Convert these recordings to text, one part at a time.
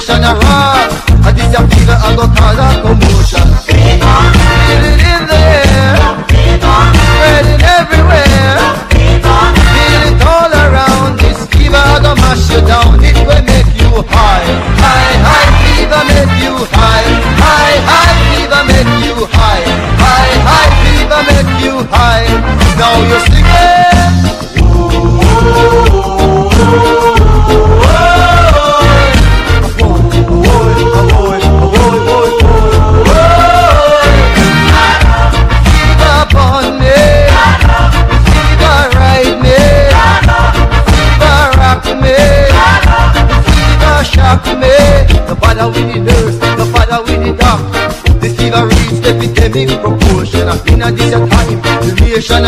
nation a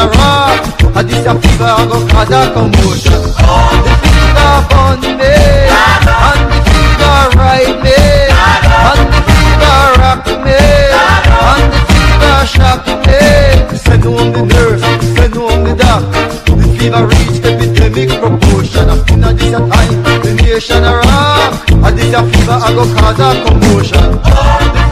rock And this a fever a go cause a commotion. The fever burn me And the fever ride me And the fever rock me And the fever shock me Send home the nurse, send home the doctor The fever reach epidemic proportion. And in a this a time the nation a rock. And this a fever a go cause a commotion